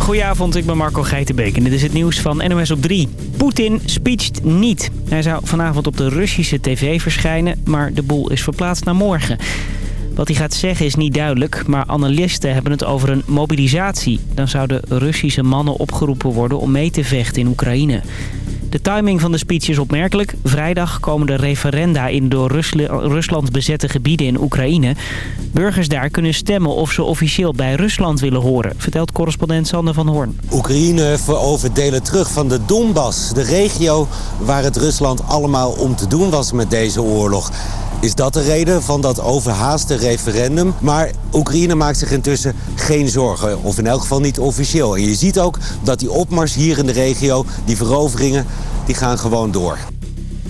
Goedenavond, ik ben Marco Geitenbeek en dit is het nieuws van NOS op 3. Poetin speecht niet. Hij zou vanavond op de Russische tv verschijnen, maar de boel is verplaatst naar morgen. Wat hij gaat zeggen is niet duidelijk, maar analisten hebben het over een mobilisatie. Dan zouden Russische mannen opgeroepen worden om mee te vechten in Oekraïne. De timing van de speech is opmerkelijk. Vrijdag komen de referenda in door Rusland bezette gebieden in Oekraïne. Burgers daar kunnen stemmen of ze officieel bij Rusland willen horen, vertelt correspondent Sander van Hoorn. Oekraïne verovert delen terug van de Donbass, de regio waar het Rusland allemaal om te doen was met deze oorlog. Is dat de reden van dat overhaaste referendum? Maar Oekraïne maakt zich intussen geen zorgen. Of in elk geval niet officieel. En je ziet ook dat die opmars hier in de regio, die veroveringen, die gaan gewoon door.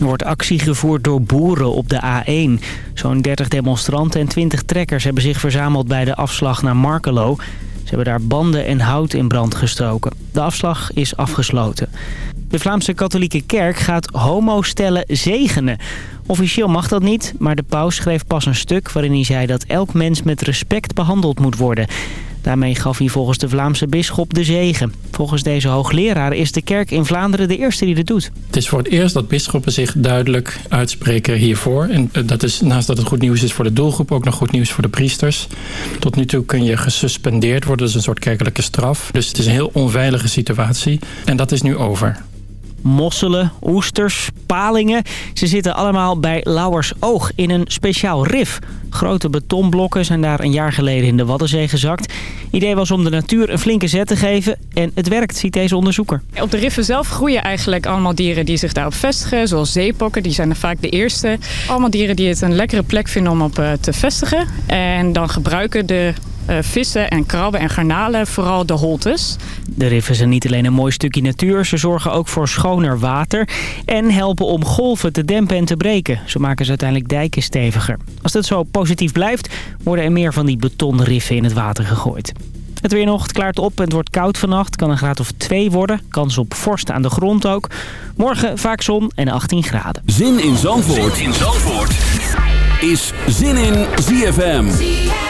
Er wordt actie gevoerd door boeren op de A1. Zo'n 30 demonstranten en 20 trekkers hebben zich verzameld bij de afslag naar Markelo. Ze hebben daar banden en hout in brand gestoken. De afslag is afgesloten. De Vlaamse katholieke kerk gaat homostellen zegenen. Officieel mag dat niet, maar de paus schreef pas een stuk waarin hij zei dat elk mens met respect behandeld moet worden. Daarmee gaf hij volgens de Vlaamse bisschop de zegen. Volgens deze hoogleraar is de kerk in Vlaanderen de eerste die dit doet. Het is voor het eerst dat bisschoppen zich duidelijk uitspreken hiervoor. En eh, dat is naast dat het goed nieuws is voor de doelgroep ook nog goed nieuws voor de priesters. Tot nu toe kun je gesuspendeerd worden, dat is een soort kerkelijke straf. Dus het is een heel onveilige situatie en dat is nu over mosselen, oesters, palingen. Ze zitten allemaal bij Lauwersoog in een speciaal rif. Grote betonblokken zijn daar een jaar geleden in de Waddenzee gezakt. Idee was om de natuur een flinke zet te geven en het werkt, ziet deze onderzoeker. Op de riffen zelf groeien eigenlijk allemaal dieren die zich daarop vestigen, zoals zeepokken. Die zijn er vaak de eerste. Allemaal dieren die het een lekkere plek vinden om op eh, te vestigen. En dan gebruiken de vissen en krabben en garnalen, vooral de holtes. De riffen zijn niet alleen een mooi stukje natuur, ze zorgen ook voor schoner water en helpen om golven te dempen en te breken. Zo maken ze uiteindelijk dijken steviger. Als dat zo positief blijft, worden er meer van die betonriffen in het water gegooid. Het weer nog, het klaart op en het wordt koud vannacht. Kan een graad of 2 worden. Kans op vorst aan de grond ook. Morgen vaak zon en 18 graden. Zin in Zandvoort, zin in Zandvoort. is Zin in ZFM.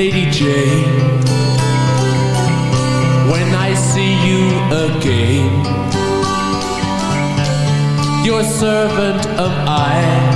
Lady Jane When I see you again Your servant am I.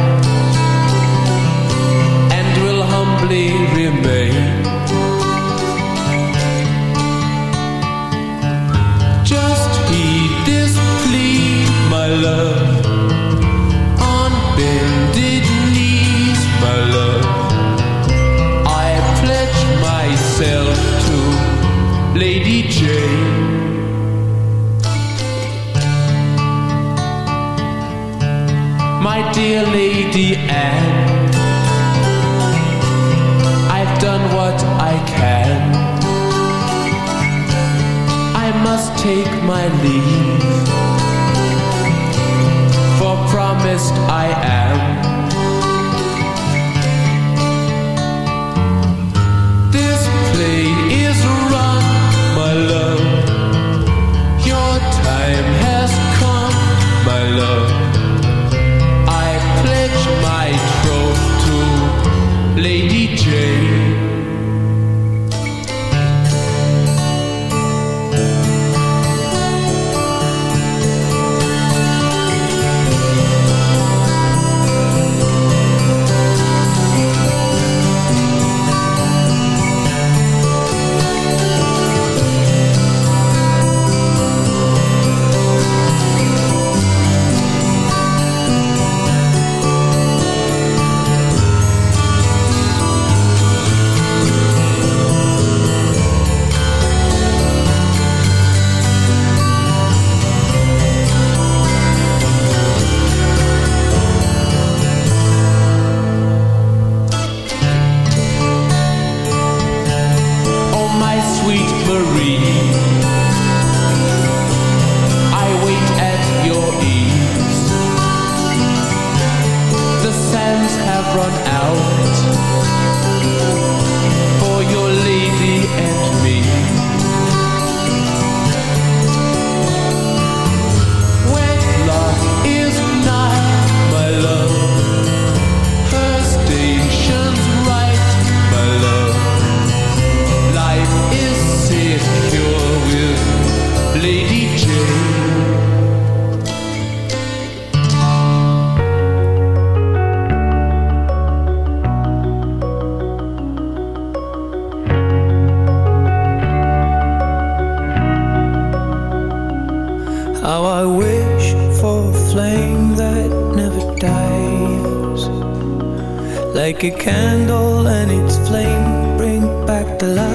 like a candle and its flame bring back the light.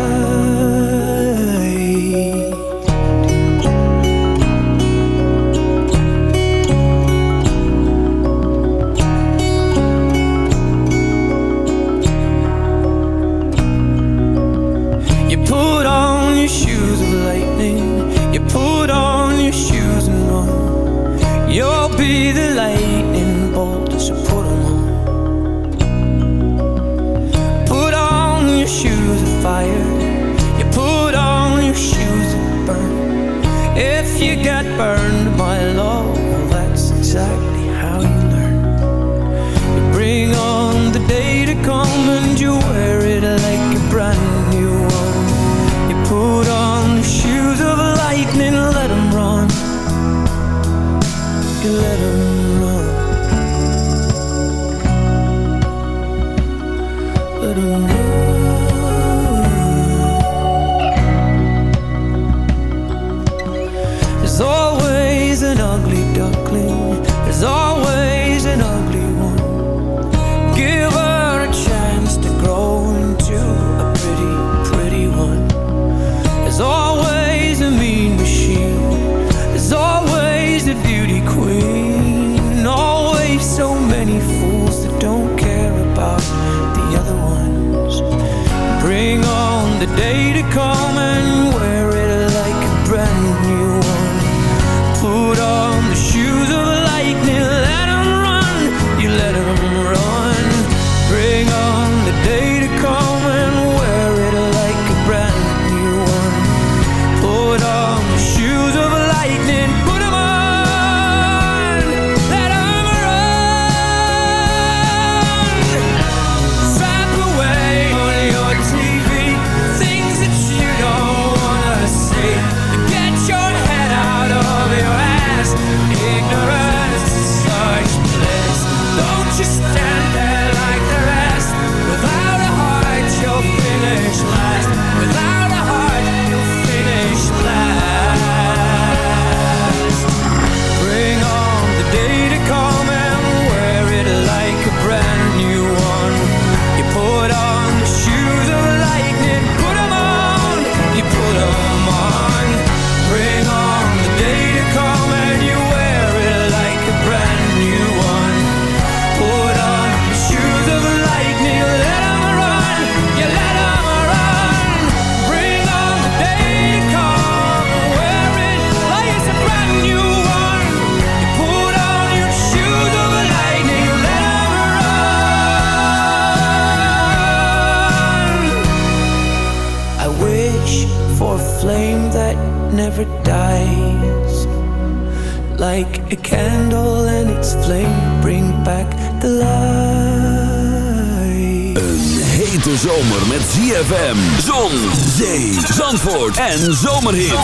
You put on your shoes of lightning. You put on your shoes and run. You'll be the light. if you got burned. zomerhit.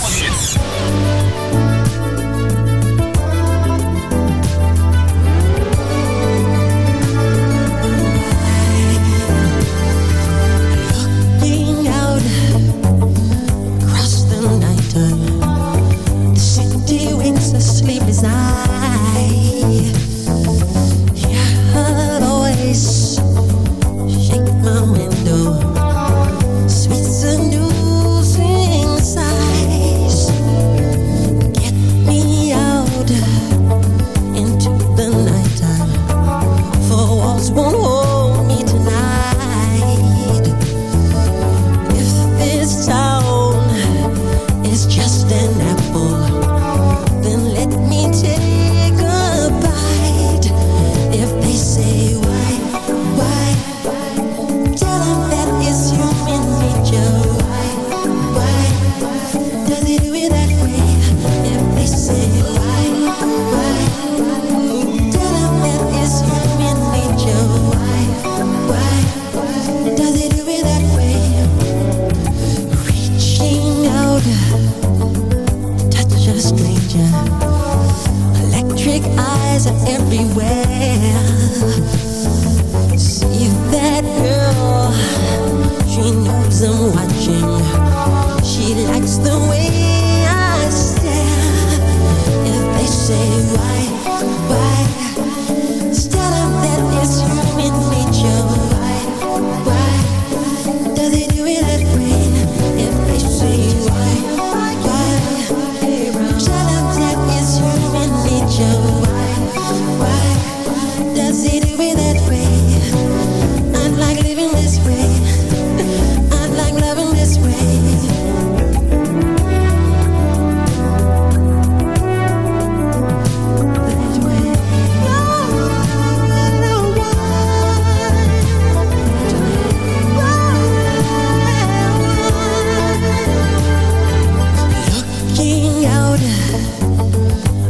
Looking out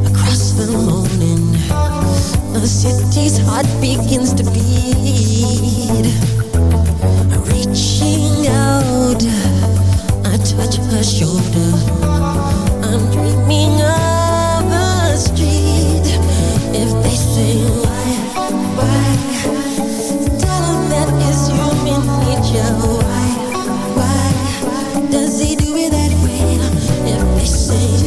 across the morning, the city's heart begins to beat. Reaching out, I touch her shoulder. I'm dreaming of street. If they say why, why, tell that it's human nature. say.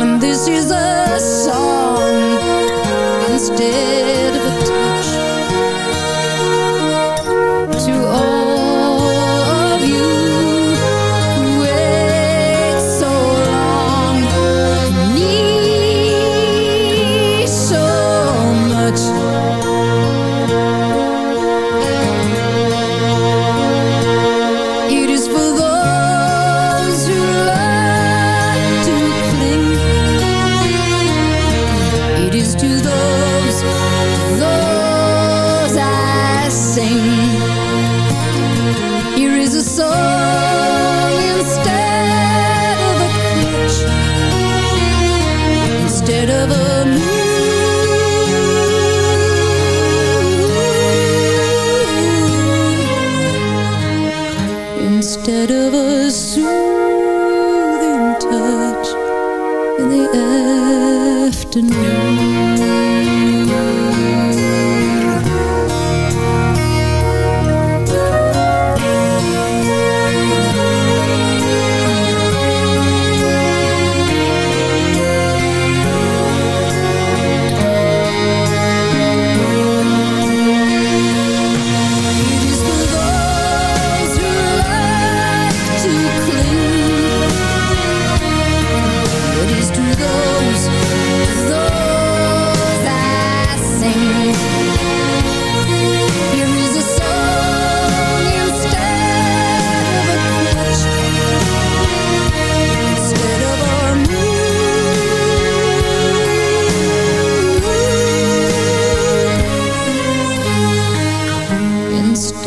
darling, this is a song. Instead of a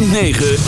106.9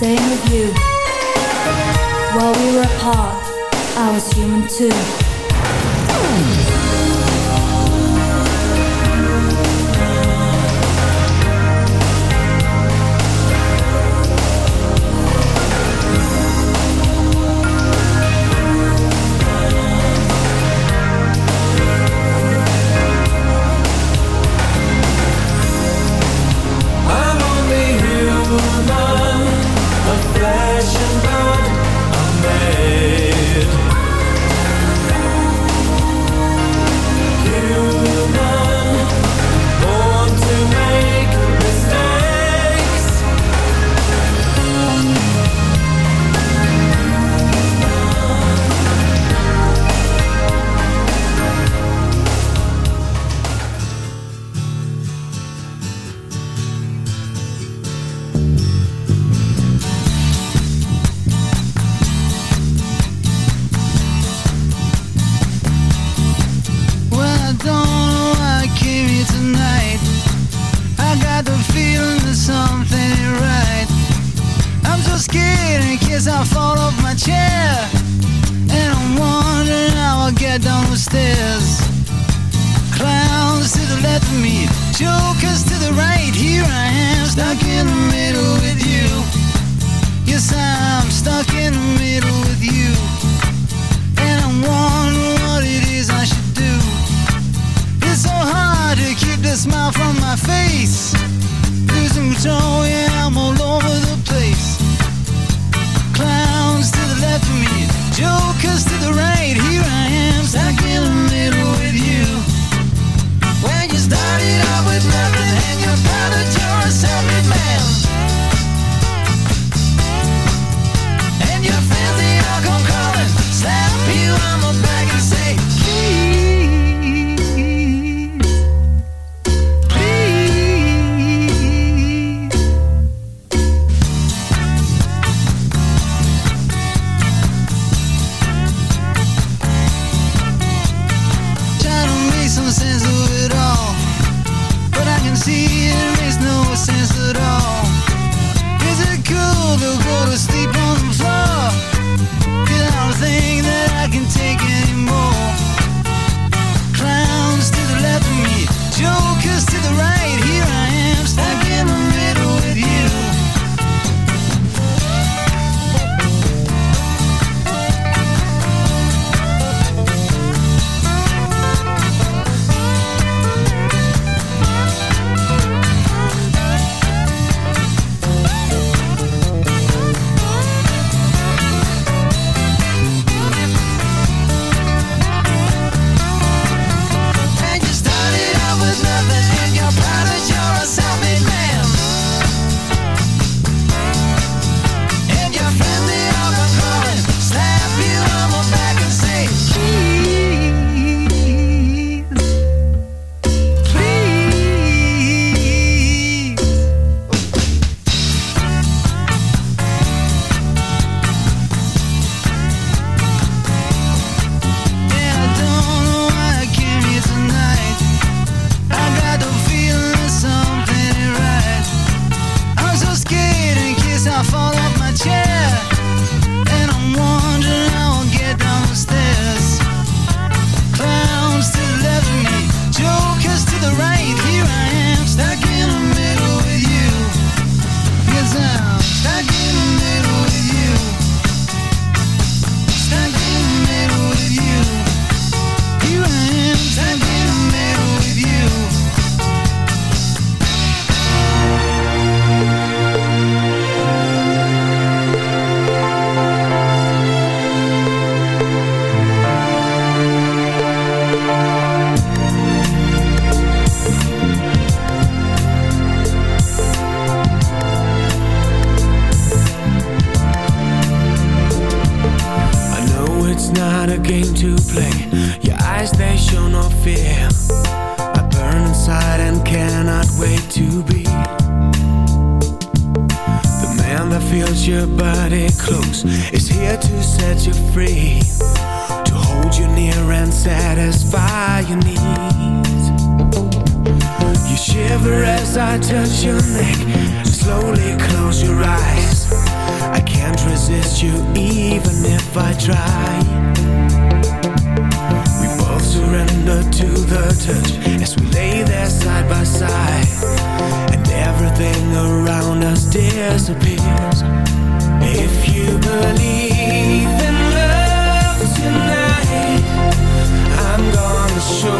same with you. While we were apart, I was human too. If you believe in love tonight I'm gonna show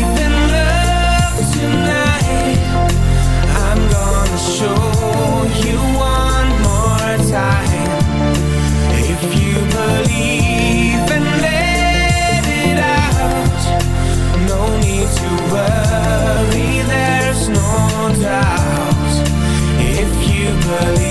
eternally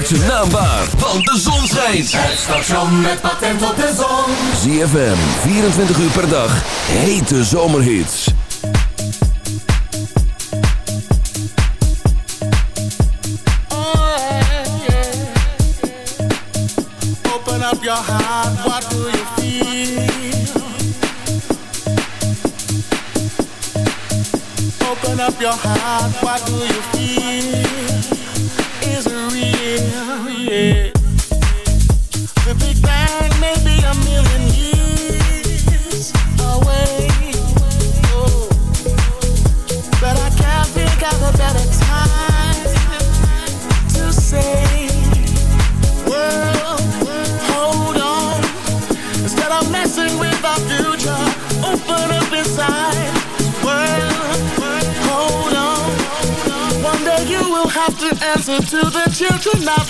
maakt zijn naam. Want de zon schijnt. Het station met patent op de zon. ZFM, 24 uur per dag. Hete zomerhits. Oh, Open up your heart, what do you feel? Open up your heart, what do you feel? tonight.